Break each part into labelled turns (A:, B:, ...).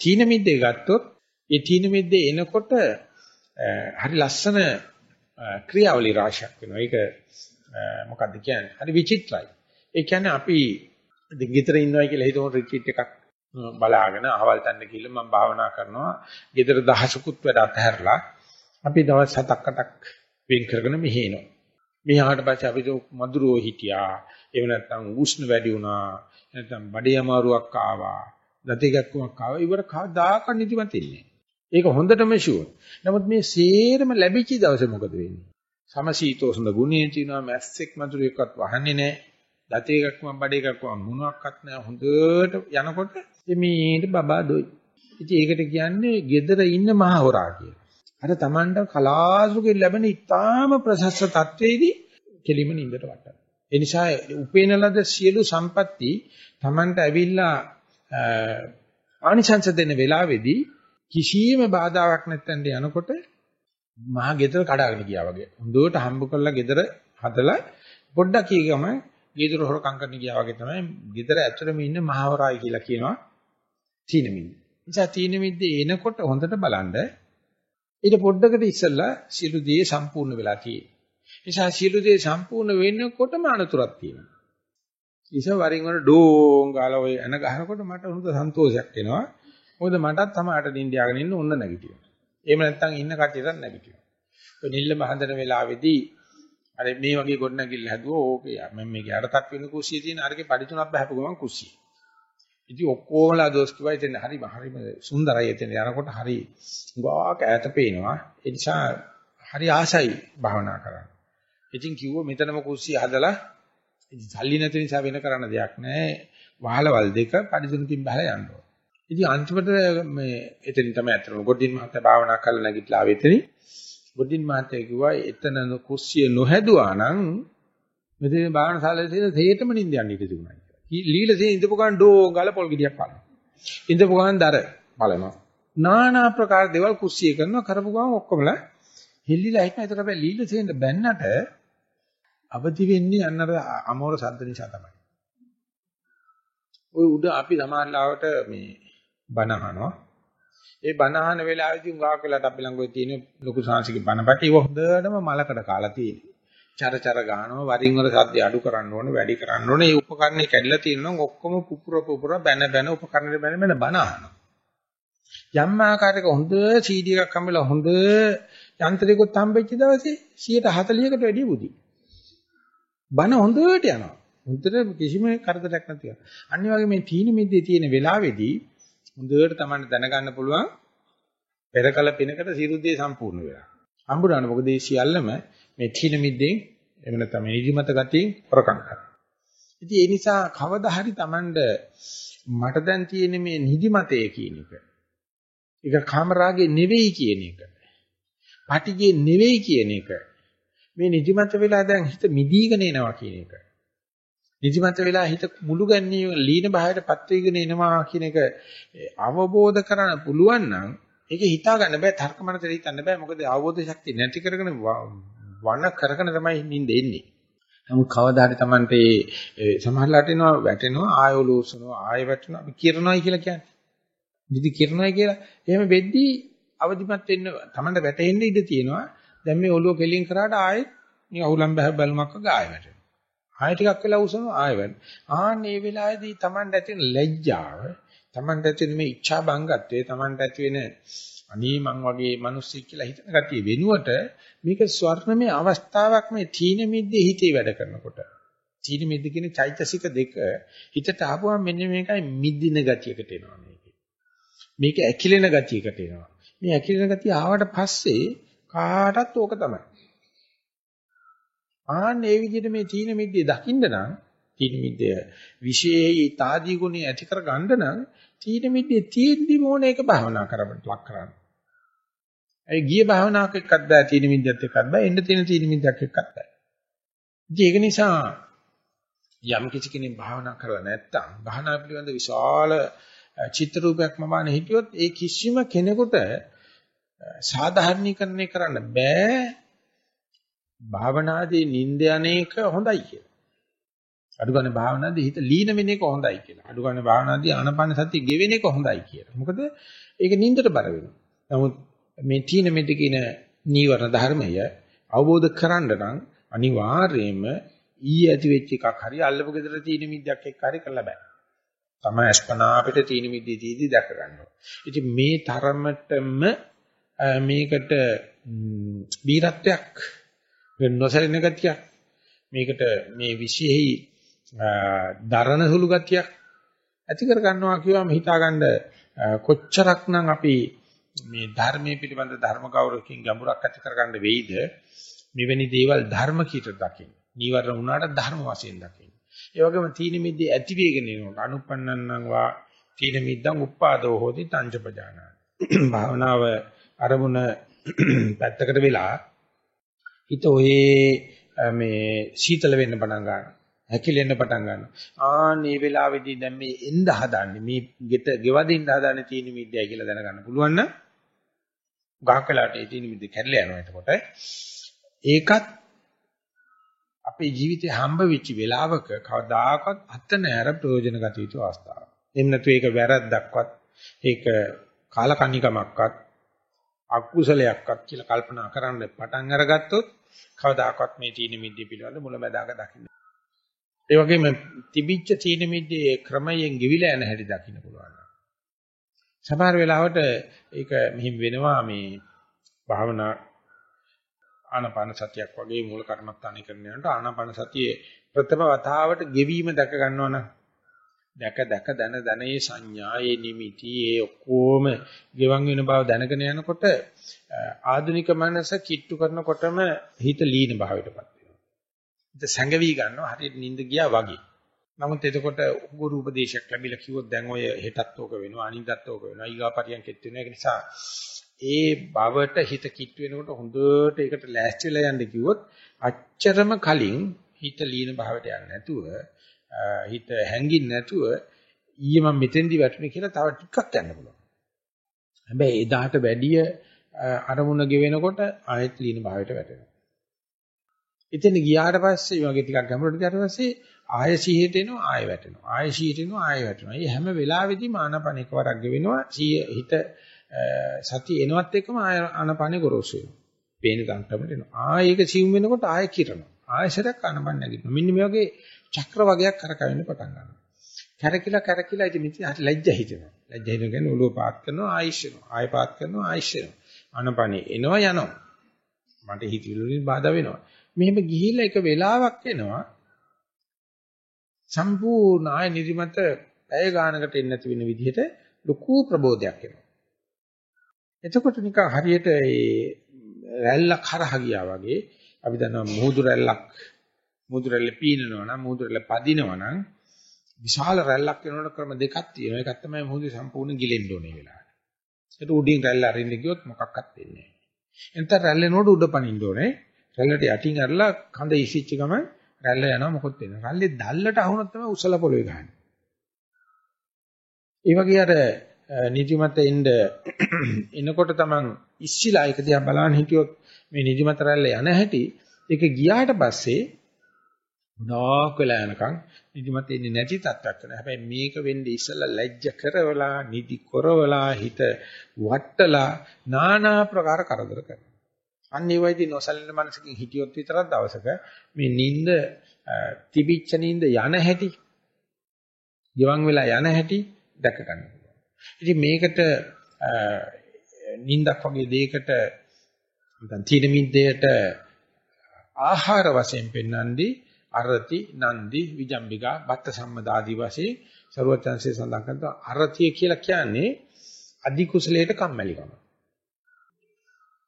A: තීන මිද්දේ ගත්තොත් ඒ තීන මිද්දේ එනකොට හරි ලස්සන ක්‍රියාවලි රාශියක් වෙනවා. ඒක මොකක්ද කියන්නේ? හරි විචිත්‍රයි. ඒ කියන්නේ අපි ගෙදර ඉන්නවයි කියලා හිතමු රිට්‍රීට් එකක් බලාගෙන අහවල් තැන්න ගිහිල්ලා මම භාවනා කරනවා. ගෙදර දහසකුත් වැඩ අතහැරලා අපි දවස් 7ක් 8ක් වෙන් කරගෙන මෙහි එනවා. මෙහාට පස්සේ අපිට මధుරෝ හිටියා. එහෙම නැත්නම් උෂ්ණ වැඩි වුණා. නැත්නම් බඩේ අමාරුවක් ආවා. දතිගක්කමක් ආවා. ඉවර කවදාක නිදිමත ඉන්නේ. ඒක හොඳටම ෂුවර්. නමුත් මේ සේරම ලැබිච්ච දවසේ මොකද වෙන්නේ? සමශීතෝෂ්ණ ගුණේ තියෙනවා මැස්සෙක් මధుර එකක්වත් වහන්නේ නැහැ. දතිගක්කම බඩේ එකක්ම මොනවත් නැහැ. හොඳට යනකොට මේට බබා දොයි. ඉතින් ඒකට කියන්නේ gedara ඉන්න මහ හොරා කියලා. අර Tamanට කලාසුකෙන් ලැබෙන ඊටාම ප්‍රශස්ත තත්වයේදී කෙලිම නින්දට වටනවා. ඒ නිසා උපේන ලද සියලු සම්පatti Tamanට ඇවිල්ලා ආනිසංස දෙන වෙලාවේදී කිසියම් බාධාවක් නැත්තඳ යනකොට මහා ගෙදර කඩාගෙන ගියා වගේ. හොඳට හම්බ කරලා ගෙදර හදලා පොඩ්ඩක් කීගම ගෙදර හොරකම් කරන්න ගියා වගේ තමයි ගෙදර ඇතුළෙම ඉන්න මහවරායි කියලා කියනවා තීනමිද්ද. නිසා තීනමිද්ද එනකොට හොඳට බලන්න ඊට පොඩ්ඩකට ඉස්සෙල්ලා සියලු දේ සම්පූර්ණ වෙලා තියෙනවා. නිසා සියලු දේ සම්පූර්ණ වෙන්නකොටම අනතුරක් තියෙනවා. ඉස වරින් වර ඩෝං ගාලා ඔය එන ගහනකොට මට හොඳ සන්තෝෂයක් එනවා. මොකද මටත් තමයි නිින්දයාගෙන ඉන්න ඕන නැගිටිනවා. එහෙම නැත්නම් ඉන්න කටියට නැගිටිනවා. ඔය නිල්ලම හඳන වෙලාවේදී අර මේ වගේ ගොඩනැගිල්ල හැදුවා ඕකේ මම මේකේ අරතක් වෙන කුස්සිය තියෙන අරගේ පඩි තුනක් බහපු ගමන් කුස්සිය. ඉතින් ඔක්කොමලා දොස් කිව්වා ඉතින් හරි හරිම සුන්දරයි එතන යනකොට හරි ගාක ඈත පේනවා. ඒ නිසා හරි ආසයි භාවනා කරන්න. ඉතින් කිව්වා මෙතනම කුස්සිය හදලා ඉතින් සල්ලි නැති නිසා වෙන කරන්න දෙයක් නැහැ. වහලවල් දෙක පරිදුනකින් බහලා යන්න ඕන. ඉතින් අන්තිමට මේ එතනින් තමයි අතන ගොඩින් මහත්තයා භාවනා කරලා නැගිටලා ආවෙ එතනින්. ගොඩින් මහත්තයා කිව්වා එතන කුස්සිය නොහැදුවා නම් මෙතන භාවනා ශාලාවේ තියෙන තේටම නිින්ද යන්න ඉඩ තිබුණා. ලීල තියෙන ඉඳපු ගමන් ඩෝ ගාල පොල් ගෙඩියක් බලනවා. ඉඳපු ගමන් දර බලනවා. নানা ආකාර දේවල් කුස්සිය කරනවා කරපු ගමන් ඔක්කොමලා හෙල්ලිලා හිටන. ඒතර අපි ලීල තියෙන බැන්නට අවදි වෙන්නේ අන්නර අමෝර සද්ද නිසා තමයි. ඔය උඩ අපි සමාල්ලාවට මේ බණ අහනවා. ඒ බණ අහන වෙලාවෙදී උගාක් වෙලාට අපි ළඟ ඔය තියෙන ලොකු සංසිකේ බණපටි ඉව හොඳටම මලකඩ කාලා තියෙනවා. චර චර ගානවා වරින් වර සද්ද අඩු කරන්න ඕනේ වැඩි කරන්න ඕනේ. මේ උපකරණේ කැඩලා තියෙනවා ඔක්කොම පුපුර පුපුර බැන බැන උපකරණේ බැන බැන බණ අහනවා. යම් ආකාරයක හොඳ CD එකක් හම්බෙලා හොඳ යන්ත්‍රයකට හම්බෙච්ච දවසේ 140කට වැඩි බුදි. බණ හොඳට යනවා. හොඳට කිසිම කරදරයක් නැතිව. අනිත් වගේ මේ තීන මිද්දේ තියෙන වෙලාවේදී හොඳට Taman දැනගන්න පුළුවන් පෙරකල පිනකට සිරුද්දේ සම්පූර්ණ වෙලා. හම්බුනාන මොකද මේ සියල්ලම මේ තීන මිද්දෙන් එහෙම නැත්නම් මේ නිදිමත ගතියෙන් හොරකම් කරනවා. ඉතින් ඒ නිසා කවදා හරි Tamanට මට දැන් තියෙන මේ නිදිමතේ කියන එක. ඒක කාමරාගේ නෙවෙයි කියන එක. පටිගේ නෙවෙයි කියන එක. මේ නිදිමත වෙලා දැන් හිත මිදීගෙන එනවා කියන එක. නිදිමත වෙලා හිත මුළු ගැන්නේ ලීන භාවයටපත් වෙගෙන එනවා කියන එක අවබෝධ කරගන්න පුළුවන් නම් ඒක හිතා ගන්න බෑ තර්ක මනසට හිතන්න බෑ මොකද අවබෝධ ශක්තිය නැති කරගෙන වණ කරගෙන තමයි නිින්ද එන්නේ. නමුත් කවදා හරි Tamante ඒ සමහරලාට එනවා වැටෙනවා ආයෝ ලෝසනවා ආයෙ වැටෙනවා අපි කිරනවායි කියලා කියන්නේ. නිදි කිරනවායි කියලා. එහෙම වෙද්දී අවදිමත් වෙන්න Tamante වැටෙන්න ඉඩ තියෙනවා. දැන් මේ ඔළුව කෙලින් කරාට ආයෙත් මේ අහුලම් බහ බැලුමක් වගේ ආයෙ වැටෙනවා. ආයෙ ටිකක් වෙලා උසනවා ආයෙ වැටෙනවා. ආන් මේ වෙලාවේදී Tamante ඇති වෙන ලැජ්ජාව, Tamante ඇති වෙන මේ ඉච්ඡා බංගත්වයේ Tamante ඇති වෙන අනේ මං වගේ මිනිස්සෙක් කියලා හිතන ගතිය වෙනුවට මේක ස්වර්ණමය අවස්ථාවක් මේ තීන මිද්දේ හිතේ වැඩ කරනකොට. තීන මිද්ද කියන චෛතසික දෙක හිතට ආපුවම මෙන්න මේකයි මිද්දින ගතියකට එනවා මේකේ. මේක ඇකිලෙන ගතියකට එනවා. මේ ඇකිලෙන ගතිය ආවට පස්සේ කාටත් ඕක තමයි. ආන්න ඒ විදිහට මේ තීන මිද්දේ දකින්න නම් තීන මිද්දය විශේෂයි තාදී ගුණය ඇති කර ගන්න නම් තීන මිද්දේ තියෙද්දි මොන එක භාවනා කරවට ලක් කරන්න. ඒ ගිය භාවනාවක් එක්කත් බෑ තීන මිද්දත් එක්කත් බෑ එන්න තියෙන තීන මිද්දක් එක්කත් බෑ. ඉතින් ඒක නිසා යම් කිසි කෙනෙක් භාවනා කරලා නැත්තම් භාවනා පිළිබඳ විශාල චිත්‍ර රූපයක් මමන හිටියොත් ඒ කිසිම කෙනෙකුට සාධාරණීකරණය කරන්න බෑ භාවනාදී නිින්ද යන්නේක හොඳයි කියලා. අඩු ගන්න භාවනාදී හිත ලීන වෙන එක හොඳයි කියලා. අඩු ගන්න භාවනාදී ආනපන සතිය ගෙවෙන එක හොඳයි කියලා. මොකද ඒක නින්දට බර වෙනවා. නමුත් මේ තීන මෙති කියන නීවරණ ධර්මය අවබෝධ කරගන්න නම් අනිවාර්යයෙන්ම ඊ ඇති වෙච්ච එකක් හරි අල්ලපු ගෙදර තීන මිද්දක් එක්ක හරි කරලා බෑ. තමයි අස්පනා අපිට තීන මිද්දේ තීදි දැක ගන්නවා. ඉතින් මේ තරමටම මේකට බීරත්වයක් නොසැලෙන ගතියක් මේකට මේ විශේෂයි දරණ සුළු ගතියක් ඇති කර ගන්නවා කියවම හිතාගන්න කොච්චරක්නම් අපි මේ ධර්මයේ පිළිබඳ ධර්ම ගෞරවකින් ගැඹුරක් ඇති කරගන්න වෙයිද මෙවැනි දේවල් ධර්ම කීට දකින්න. නීවරණ වුණාට ධර්ම වශයෙන් දකින්න. ඒ වගේම තීන මිද්දේ ඇති වේගෙන එනකොට අනුපන්නන්නම් වා තීන මිද්දං උප්පාදෝ හෝති තංජපජානාති. භාවනාව අරමුණ පැත්තකට වෙලා හිත ඔයේ මේ සීතල වෙන්න පටන් ගන්නවා. හැකිලෙන්න පටන් ගන්නවා. ආන්නේ වෙලාවේදී දැන් මේ එන්න හදන්නේ මේ ගෙට ගෙවදින්න හදන්නේ තීන මිද්දයි කියලා දැනගන්න පුළුවන් නම් ගහක් වෙලාවට ඒ තීන මිද්ද කැඩලා යනවා එතකොට. ඒකත් අපේ ජීවිතේ හම්බ වෙච්ච වෙලාවක කවදාකවත් අත නැර ප්‍රයෝජන ගත යුතු අවස්ථාවක්. එහෙම නැතු ඒක වැරද්දක්වත් ඒක කාලකන්නිකමක්වත් අකුසලයක්වත් කියලා කල්පනා කරන්න පටන් අරගත්තොත් කවදාකවත් මේ තීන මිද්දේ පිළිබඳ මුලැමැදාක දකින්න. ඒ වගේම තිබිච්ච තීන මිද්දේ ක්‍රමයෙන් ගෙවිලා යන හැටි දකින්න පුළුවන්. සමහර වෙලාවට ඒක මෙහිම වෙනවා මේ භාවනා ආනාපාන සතියක් වගේ මූල කර්මත්තානේ කරන යනකොට ආනාපාන සතියේ ප්‍රථම වතාවට ගෙවීම දැක ගන්නවා නම් දැක දැක දන දනේ සංඥා ඒ නිමිති ඒ ඔක්කොම ගෙවන් වෙන බව දැනගෙන යනකොට ආධුනික මනස කිට්ටු කරනකොටම හිත ලීන භාවයටපත් වෙනවා. හිත සැඟවි ගන්නවා හරියට නිින්ද ගියා වගේ. නමුත් එතකොට ගුරු උපදේශයක් ලැබිලා කිව්වොත් දැන් ඔය හෙටත් ඕක වෙනවා අනිද්දාත් ඕක වෙනවා ඊගාපරියන්කෙත් වෙනවා ඒක නිසා ඒ බවට හිත කිට්ටු වෙනකොට හොඳට ඒකට ලෑස්ති වෙලා යන්න කිව්වොත් අච්චරම කලින් හිත ලීන භාවයට යන්නේ නැතුව හිත හැංගින් නැතුව ඊයේ මම මෙතෙන්දි වැටුනේ කියලා තව ටිකක් යන්න පුළුවන්. හැබැයි එදාට වැඩිය අරමුණ ගෙවෙනකොට ආයෙත් ලීන භාවයට වැටෙනවා. එතන ගියාට පස්සේ වගේ ටිකක් ගැඹුරට ගියාට පස්සේ ආය සිහියට එනවා ආය වැටෙනවා. ආය සිහියට එනවා ආය වැටෙනවා. මේ හැම වෙලාවෙදීම ආනපන එකවරක් ගෙවෙනවා. සිහිය හිත සතිය එනවත් එක්කම ආය ආනපනේ ගොරෝසු වෙනවා. පේන තන්ටමට එනවා. ආය ඒක සිවුම් වෙනකොට ආය කිරනවා. ආයසරයක් ආනපන නැගිටිනවා. මෙන්න මේ වගේ චක්‍ර වගයක් කරකවෙන්න පටන් ගන්නවා. කැරකිලා කැරකිලා ඉතින් මෙතන හරි ලැජ්ජ හිතෙනවා. ලැජ්ජ හිතන කියන්නේ ඔළුව පාත් කරනවා ආයිෂ් වෙනවා. ආය පාත් කරනවා ආයිෂ් වෙනවා. ආනපනේ එනවා යනවා. මට හිතවිලි වලින් බාධා වෙනවා. මෙහෙම ගිහිල්ලා එක වෙලාවක් එනවා සම්පූර්ණ ආය නිදිමත ඇය ගානකට එන්නේ නැති වෙන විදිහට ලොකු ප්‍රබෝධයක් එනවා. එතකොට නිකන් හරියට ඒ රැල්ලක් හරහා ගියා වගේ අපි දන්නවා මුහුදු රැල්ලක් මුහුදු රැල්ල පීනනවා නම් මුහුදු රැල්ල පදිනවා නම් විශාල රැල්ලක් වෙනකොට ක්‍රම දෙකක් තියෙනවා. එකක් තමයි මුහුදු සම්පූර්ණ ගිලෙන්න ඕනේ වෙලාවට. ඒක උඩින් රැල්ල අරින්න ගියොත් මොකක්වත් වෙන්නේ නැහැ. එතන රැල්ලේනෝඩ උඩ පනින්න ඕනේ. රැල්ලට යටින් අරලා කඳ ඉසිච්ච ගමන් රැල්ල යනවා මොකොත් වෙනවා. රැල්ලේ දැල්ලට අහුනොත් තමයි උසල පොළවේ ගහන්නේ. ඒ වගේ අර නිදිමත එන්න එනකොට තමන් ඉස්සිලා එක දිහා බලන්න හිටියොත් මේ නිදිමත රැල්ල යන හැටි ඒක ගියාට පස්සේ ගොඩාක් වෙලා යනකම් නිදිමත එන්නේ නැති තත්ත්වයක් වෙනවා. හැබැයි මේක වෙන්නේ ඉස්සලා ලැජ්ජ කරවලා, නිදි කරවලා, හිත වට්ටලා নানা ප්‍රකාර කරදර කරනවා. අන්න ඒ වයිදී නොසලින මනසකින් හිටියොත් විතරක් දවසක මේ නිින්ද තිබිච්ච නිින්ද යන හැටි, ගිවන් වෙලා යන හැටි දැක ගන්න පුළුවන්. ඉතින් මේකට නිින්දක් වගේ දෙයකට නැත්නම් තීන මිද්දේට ආහාර වශයෙන් පෙන්වන්නේ අරති නන්දි විජම්බිකා බත්ත සම්මදාදී වශයෙන් ਸਰවචන්සේ සඳහන් කරනවා අරතිය කියලා කියන්නේ අධි කුසලයට කම්මැලිකම.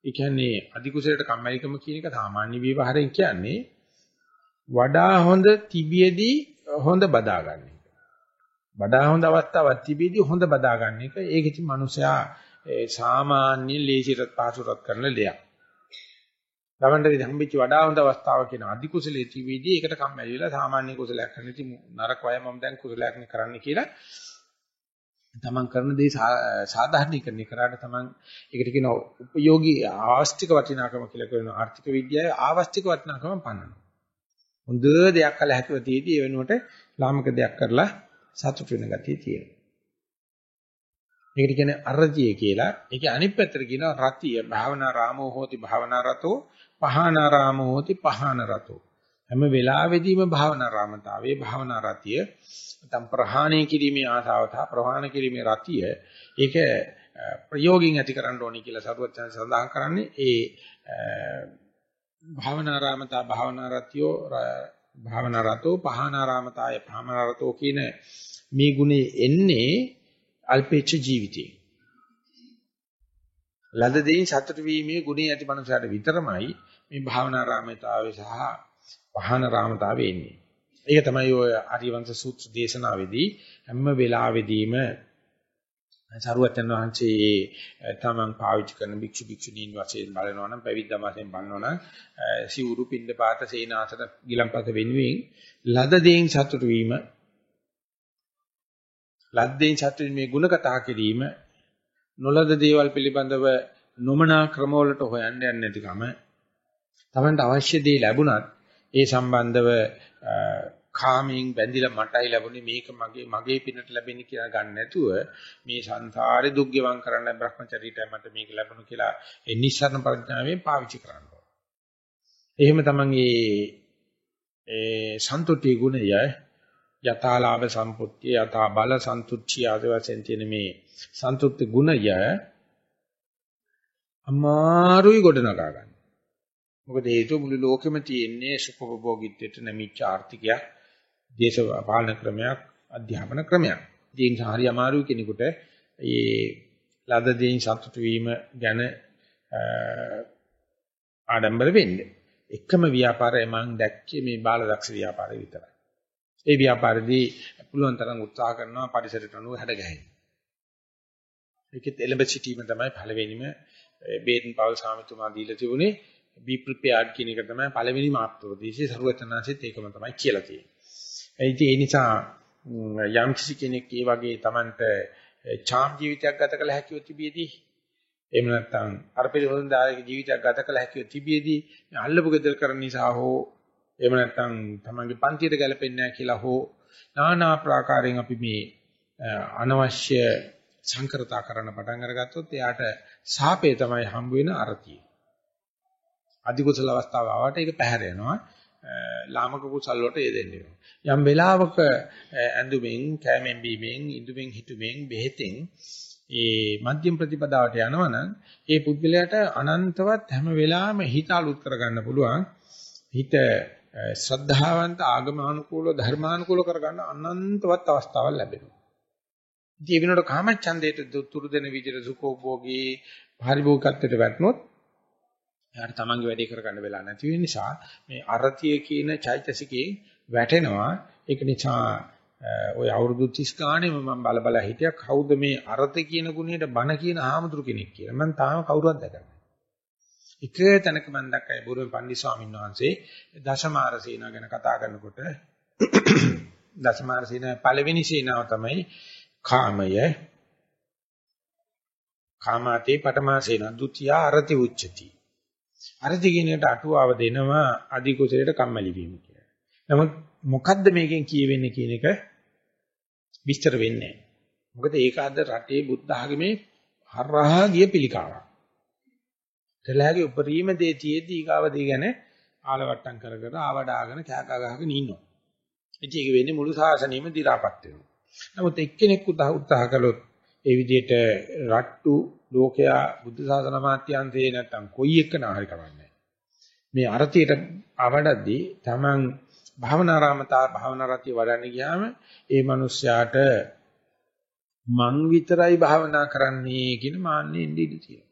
A: ඒ කියන්නේ අධි කුසලයට කම්මැලිකම කියන එක සාමාන්‍ය විවහාරයෙන් කියන්නේ වඩා හොඳ තිබියදී හොඳ බදාගන්න එක. වඩා හොඳ අවස්ථාවක් තිබියදී හොඳ බදාගන්න එක. ඒක ඉතින් මනුස්සයා සාමාන්‍ය ලේසියට පාසුරක් කරන දෙයක්. ළමන්ට හම්බෙච්ච වඩා හොඳ අවස්ථාව කියන අධි කුසලයේ තිබීදී ඒකට කම්මැලි වෙලා සාමාන්‍ය කුසලයක් කරන්න ඉතින් නරක වය මම දැන් කුසලයක් නේ කරන්න කියලා තමන් කරන දේ සාධාරණීකරණය කරාට තමන් ඒකට කියන උපයෝගී ආස්තික වටිනාකම කියලා කියන ආර්ථික විද්‍යාවේ ආවස්තික වටිනාකම පන්නනවා. හොඳ දෙයක් කළ හැකිව තියදී ඒ වෙනුවට ලාමක දෙයක් කරලා සතුට වෙන ගතිය තියෙනවා. මේකට කියන්නේ අරජිය කියලා. ඒකේ අනිත් පැත්තට කියනවා රතිය භාවනා රාමෝ හෝති භාවනා රතෝ පහනා රාමෝ හෝති පහන රතෝ. හැම වෙලාවෙදීම භාවනා රාමතාවේ භාවනා රතිය නැත්නම් ප්‍රහාණය කිරීමේ ආසාව සහ ප්‍රහාණ කිරීමේ රතිය ඒක ප්‍රයෝගින් ඇති කරන්න ඕනි කියලා සරුවත් සඳහන් කරන්නේ ඒ භාවනාරාමතා භාවනාරතියෝ භාවනාරතෝ පහනාරාමතාය පහනාරතෝ කියන මේ ගුණේ එන්නේ අල්පේච්ඡ ජීවිතේ. ලද දෙයින් සතුට වීමේ ගුණය ඇති මනුස්සයාට විතරමයි මේ භාවනාරාමතාවේ සහ පහනාරාමතාවේ එන්නේ. ඒක තමයි ඔය ආර්යවංශ සූත්‍ර දේශනාවේදී හැම වෙලාවෙදීම සරුවචන් වහන්සේ තමන් පාවිච්චි කරන භික්ෂු භික්ෂුණීන් වශයෙන් බලනවා නම් පැවිද්දා වශයෙන් බලනවා නම් සිවුරු පින්ඳ පාත සේනාසන ගිලම්පත වෙනුවෙන් ලද දෙයින් සතුටු වීම ලද්දෙන් සතුටු මේ ಗುಣ කතා කිරීම නොලද දේවල් පිළිබඳව නොමනා ක්‍රමවලට හොයන්න යන්නේ නැතිකම තමන්ට අවශ්‍ය දේ ලැබුණත් ඒ සම්බන්ධව කාමයෙන් බැඳිලා මටයි ලැබුණේ මේක මගේ මගේ පිනට ලැබෙන්නේ කියලා ගන්න නැතුව මේ සංසාරේ දුක් ගෙවම් කරන්න බ්‍රහ්මචරීට මට මේක ලැබුණු කියලා ඒ නිස්සාරණ ප්‍රඥාවෙන් පාවිච්චි කරන්න ඕන. එහෙම තමයි ඒ සන්තුට්ටි ගුණය යථාලාභ සම්පත්තිය යථා බල සන්තුට්ඨිය ආදී වශයෙන් තියෙන මේ සන්තුට්ටි ගුණය අමාරුයි ගොඩනගා ගන්න. මොකද හේතුව මුළු ලෝකෙම තියෙන්නේ සුඛෝපභෝගීත්වයට නැමිච්ච ආර්ථිකයක් දේශපාලන ක්‍රමයක් අධ්‍යාපන ක්‍රමයක්. ඉතින් හරි අමාරුයි කෙනෙකුට මේ ලද දෙයින් සතුටු වීම ගැන ආඩම්බර වෙන්නේ. එකම ව්‍යාපාරය මම දැක්කේ මේ බාලදක්ෂ ව්‍යාපාරය විතරයි. ඒ ව්‍යාපාරෙදී පුළුවන් තරම් උත්සාහ කරනවා පරිසරයට අනුව හැඩ ගැහෙන්න. ඒකෙත් එළඹ සිටීම තමයි පළවෙනිම බේඩන් පවල් සාමිතුමා දීලා තිබුණේ be prepared කියන එක තමයි පළවෙනි මාර්ගෝපදේශය සරුවචනාංශෙත් ඒකම තමයි කියලා තියෙන්නේ. ඒ නිසා යම් කිසි කෙනෙක් ඒ වගේ Tamanට ඡාම් ජීවිතයක් ගත කළ හැකිව තිබියදී එහෙම නැත්නම් අර පරිහොඳායක ජීවිතයක් ගත කළ හැකිව තිබියදී අල්ලපු gedel කරන නිසා හෝ එහෙම නැත්නම් Tamanගේ පන්තියට ගැලපෙන්නේ නැහැ කියලා හෝ নানা ආකාරයෙන් අපි මේ අනවශ්‍ය සංකරතා කරන්න පටන් අරගත්තොත් එයාට සාපේ තමයි හම්බ වෙන අරතිය. අධිකුසල අවස්ථාව ආවට ඒක පැහැර යනවා. ලාමක කුසල් වලට යෙදෙන්න යම් වෙලාවක ඇඳුමින් කෑමෙන් බීමෙන් ඉඳුමින් හිටුමින් බෙහෙතෙන් ඒ මධ්‍යම ප්‍රතිපදාවට යනවනම් ඒ පුද්ගලයාට අනන්තවත් හැම වෙලාවෙම හිත අලුත් කරගන්න පුළුවන් හිත ශ්‍රද්ධාවන්ත ආගමානුකූල ධර්මානුකූල කරගන්න අනන්තවත් අවස්ථාවක් ලැබෙනවා. ඉතින් ඒ වෙනකොට කාමච්ඡන්දයට තුරු දෙන විදිහට සුඛෝභෝගී පරිභෝගකත්වයට වැටුනොත් එයාට තමන්ගේ වැඩේ කරගන්න වෙලා නැති වෙන නිසා මේ අරතිය කියන චෛතසිකේ වැටෙනවා. ඒක නිසා ওই අවුරුදු 30 ගානේ මම බල බල හිටියා. කවුද මේ අරත කියන ගුණයට බණ කියන ආමතුරු කෙනෙක් කියලා. මම තාම කවුරුවත් දැකලා එක තැනක මම දැක්කයි බුරුමේ පන්දි ස්වාමීන් වහන්සේ දශමාර සේනාව ගැන කතා කරනකොට දශමාර සේනාවේ පළවෙනි සේනාව තමයි කාමය කාමාතේ පඨමා සේනා ဒုတိ ය අරති උච්චති අරති කියන එකට අටුවාව දෙනවා අදි කුසලයට කම්මැලි වීම කියලා. නමුත් මොකද්ද මේකෙන් කියවෙන්නේ කියන එක විස්තර වෙන්නේ නැහැ. මොකද ඒක අද රටේ බුද්ධ ආගමේ හරහා ගිය පිළිකාවක්. තලහගේ උපරිම දේ තියේදී ඊගාව දේ ගැන ආලවට්ටම් කර කර ආවඩාගෙන කෑකා ගහගෙන ඉන්නවා. ඉතින් ඒක වෙන්නේ මුළු ශාසනයෙම දි รา පත් වෙනවා. නමුත් එක්කෙනෙක් උත්සාහ කළොත් ඒ විදිහට රට්ටු ලෝකයා බුද්ධ ශාසන මාත්‍යන්තේ නැත්තම් කොයි එකන හරි කරන්නේ මේ අරතියට අවඩද්දී Taman භාවනාරාමතා භාවනාරතිය වඩන්න ගියාම ඒ මිනිස්යාට මං විතරයි භාවනා කරන්නේ කියන මාන්නේ ඉඳී තියෙනවා.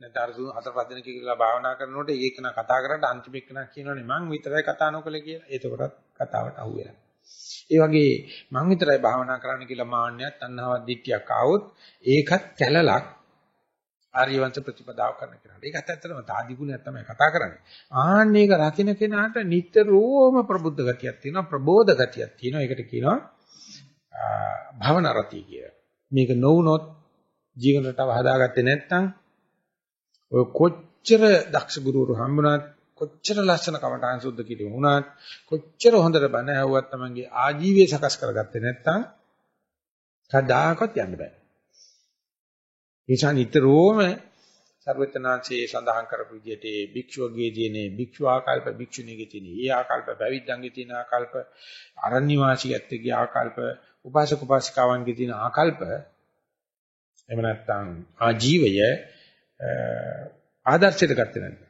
A: නැත්නම් අර හතර පහ දිනක කියලා භාවනා කරනකොට ඒකන කතා කරලා අන්තිම එකන කියනවනේ මං විතරයි කතා නොකළ කියලා. එතකොටත් කතාවට අහුවෙලා. ඒ වගේ මං විතරයි භාවනා කරන්න කියලා මාන්නයක් තණ්හාවක් දිට්ඨියක් ආවොත් ඒකත් කැලලක් ආර්යවංශ ප්‍රතිපදාව කරන කෙනාට. ඒක ඇත්තටම තාදි ගුණයක් තමයි කතා කරන්නේ. ආන්න ඒක රකින්න කෙනාට නිට්ටරෝම ප්‍රබුද්ධ ගතියක් තියෙනවා ප්‍රබෝධ ගතියක් තියෙනවා. ඒකට කියනවා භවන රතිය කියලා. මේක නොවුනොත් ජීවන රටාව හදාගත්තේ නැත්නම් ඔය කොච්චර දක්ෂ ගුරුවරු හම්බුණත් කොච්චර ලස්සන කමඨාන් සුද්ධ කිරීම වුණත් කොච්චර හොඳට බණ ඇහුවත් තමන්ගේ ආජීවය සකස් කරගත්තේ නැත්නම් කදාකත් යන්න බෑ. නිසා නිතරම සර්වචනාංශයේ සඳහන් කරපු විදිහට ඒ භික්ෂුවගේ තියෙන භික්ෂු ආකල්ප භික්ෂුණීගේ තියෙන ඒ ආකල්ප පැවිද්දන්ගේ තියෙන ආකල්ප අරණ්‍ය වාසීයත්ගේ ආකල්ප උපාසක උපාසිකාවන්ගේ තියෙන ආකල්ප එහෙම නැත්නම් ආජීවය ආදර්ශයට ගත්තේ නැත්නම්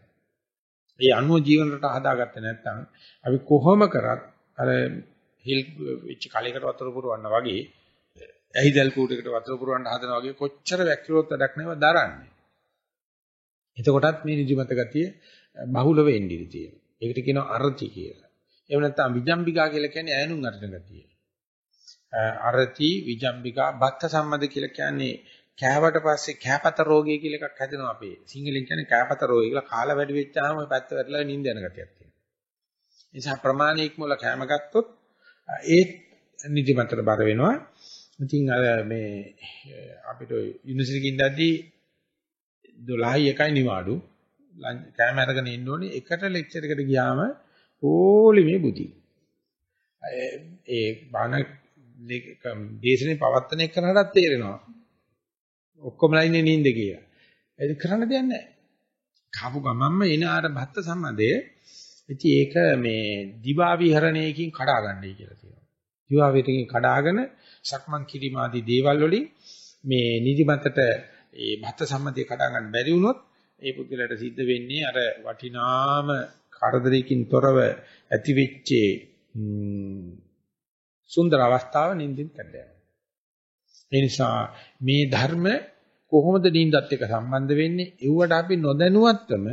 A: ඒ අනුව ජීවන රට හදාගත්තේ නැත්නම් අපි කොහොම කරත් අර හිල් වෙච්ච කලයකට වතුර පුරවන්න වගේ ඇහිදල් කූටයකට වතුර පුරවන්න හදනවා වගේ කොච්චර වැක්කිරොත් වැඩක් නැව දරන්නේ. එතකොටත් මේ නිදිමත ගතිය බහුල වෙන්න ඉඩ තියෙනවා. ඒකට කියනවා අරති කියලා. එහෙම නැත්නම් විජම්බිකා කියලා කියන්නේ ඈනුම් අරින ගතිය. අරති විජම්බිකා බත්ත සම්මද කියලා කියන්නේ කෑවට පස්සේ කෑපත රෝගය කියලා එකක් හැදෙනවා අපේ. සිංහලෙන් කියන්නේ කෑපත රෝගය කියලා කාලා වැඩි වෙච්චාම ඔය පැත්ත වැටලා නිින්ද යන ගතියක් තියෙනවා. ඒ නිසා ප්‍රමාණික මුල කෑම ගත්තොත් ඒ නිදිමතට බර වෙනවා. ඉතින් අර මේ අපිට යුනිවර්සිටි එකකින් ඉඳද්දී 12යි 1යි නිවාඩු කෑම අරගෙන ඉන්න ඕනේ එකට ලෙක්චර් එකට ගියාම ඕලිමේ බුදි. ඒ බාන දේශනේ පවත්තන එක කරනටත් තේරෙනවා. ඔක්කොමලා ඉන්නේ නිින්ද කියලා. ඒක කරන්න දෙයක් නැහැ. කාපු ගමන්ම එන අර භත්ත සම්මදය ඉතින් ඒක මේ දිවා විහරණයකින් කඩා ගන්නයි කියලා කියනවා. දිවා විහරණයකින් කඩාගෙන සක්මන් කිරීම ආදී දේවල් වලින් මේ නිදිමතට ඒ භත්ත සම්මදය කඩා ගන්න බැරි වුණොත් ඒ පුද්ගලයාට සිද්ධ වෙන්නේ අර වටිනාම කරදරයකින් තොරව ඇතිවෙච්ච සුන්දර අවස්ථාව නින්දින් කැඩෙනවා. ඒ නිසා මේ ධර්ම කොහොමද නින්දත් එක්ක සම්බන්ධ වෙන්නේ? ඒවට අපි නොදැනුවත්වම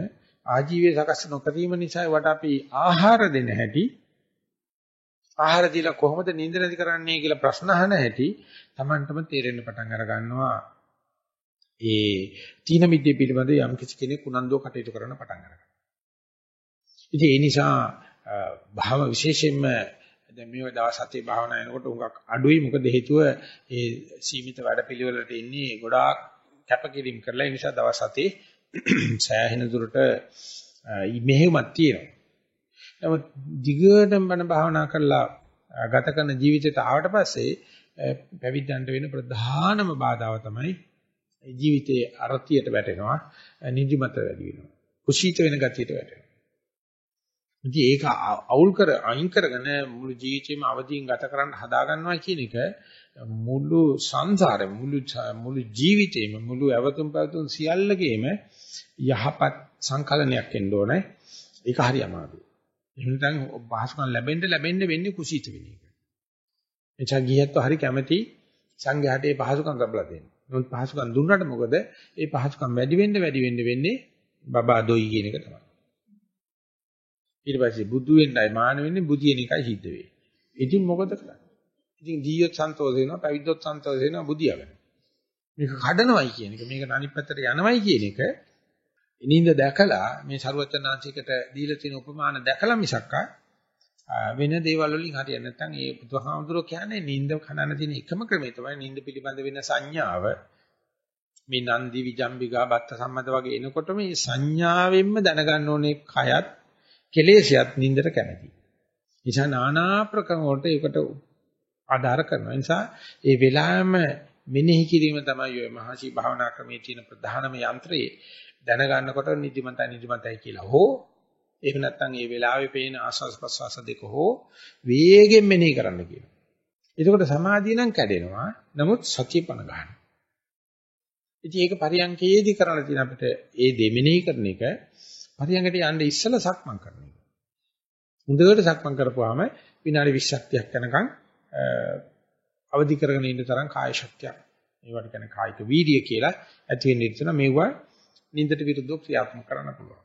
A: ආජීවය සකස් නොකිරීම නිසා ඒවට අපි ආහාර දෙන හැටි ආහාර දීලා කොහොමද නින්ද නැති කරන්නේ කියලා ප්‍රශ්න අහන හැටි Tamanටම තේරෙන්න පටන් අර ගන්නවා. ඒ තීන මිද්දේ පිළිබඳ යම් කිසි කෙනෙක් උනන්දුව කටයුතු කරන්න පටන් ගන්නවා. ඉතින් ඒ නිසා භාව විශේෂයෙන්ම දැන් මේ දවස් හතේ භාවනා කරනකොට උඟක් අඩුයි මොකද හේතුව ඒ සීමිත වැඩපිළිවෙලට ඉන්නේ ගොඩාක් කැපකිරීම කරලා ඒ නිසා දවස් හතේ සෑහෙන දුරට මෙහෙමක් තියෙනවා. නමුත් දිගටම බණ භාවනා කරලා ගත කරන ජීවිතයට ආවට පස්සේ පැවිද්දන්ට වෙන ප්‍රධානම බාධාව තමයි ජීවිතයේ අර්ථියට වැටෙනවා නිදිමත වැඩි වෙනවා කුසීත වෙන ගතියට වැටෙනවා ඉතින් ඒක අවුල් කර අයින් කරගෙන මුළු ජීවිතේම අවදීන් ගත කරන්න හදා ගන්නවා කියන එක මුළු සංසාරෙ මුළු මුළු ජීවිතේම මුළු අවතුම් පැවතුම් සියල්ලකේම යහපත් සංකලනයක් එන්න ඕනේ. ඒක හරි අමාරුයි. එහෙම නැත්නම් පහසුකම් ලැබෙන්න ලැබෙන්න වෙන්නේ කුසීත වෙන එක. එචා ගියත් හරි කැමැති සංඝයාට ඒ පහසුකම් ලැබලා දෙන්න. නමුත් පහසුකම් දුන්නට මොකද? ඒ පහසුකම් වැඩි වෙන්න වැඩි වෙන්න වෙන්නේ බබා දොයි කියන එක තමයි. ඊට පස්සේ බුදු වෙන්නයි මාන වෙන්නේ බුදියන එකයි සිද්ධ වෙන්නේ. ඉතින් මොකද කරන්නේ? ඉතින් දීයොත් සන්තෝෂ වෙනවා, පැවිද්දොත් සන්තෝෂ වෙනවා බුදියාගෙන. මේක කඩනවයි කියන එක, මේක අනිත් පැත්තට යනවයි කියන එක නින්ද දැකලා මේ ਸਰුවචනාංශිකට දීලා තියෙන උපමාන දැකලා මිසක්කා වෙන දේවල් වලින් හරියන්නේ නැත්නම් ඒ බුදුහාමුදුරුවෝ කියන්නේ නින්ද කනන තියෙන එකම ක්‍රමය තමයි නින්ද පිළිබඳ වෙන සංඥාව මේ නන්දි විජම්බිකා බත්ත සම්මත වගේ එනකොට මේ සංඥාවෙන්ම දැනගන්න ඕනේ කයත් කෙලෙසියත් නින්දට කැමති. නිසා নানা ප්‍රකරණ වලට ඒකට ආධාර කරනවා. නිසා ඒ වෙලාවෙම මෙනෙහි කිරීම තමයි ඔය මහසි භාවනා ක්‍රමයේ තියෙන ප්‍රධානම යන්ත්‍රය. දැනගන්නකොට නිදිමතයි නිදිමතයි කියලා හෝ එහෙම නැත්නම් ඒ වෙලාවේ පේන ආස්වාස් ප්‍රස්වාස දෙක හෝ වේගෙන් මෙනෙහි කරන්න කියනවා. එතකොට සමාධිය නම් කැඩෙනවා. නමුත් සතිය පණ ගන්නවා. ඉතින් ඒක පරියන්කේදී කරන්න තියෙන අපිට ඒ දෙමෙනෙහි කරන එක පරියන්කට යන්න ඉස්සලා සක්මන් කරන එක. හොඳට සක්මන් කරපුවාම විනාඩි 20ක් යනකම් අවදි කරගෙන ඉන්න තරම් කාය ශක්තියක්. ඒවට කියන්නේ කායික වීර්ය කියලා ඇති වෙන්න ඉතන මේවා නින්දට විරුද්ධව ක්‍රියාත්මක කරන්න පුළුවන්.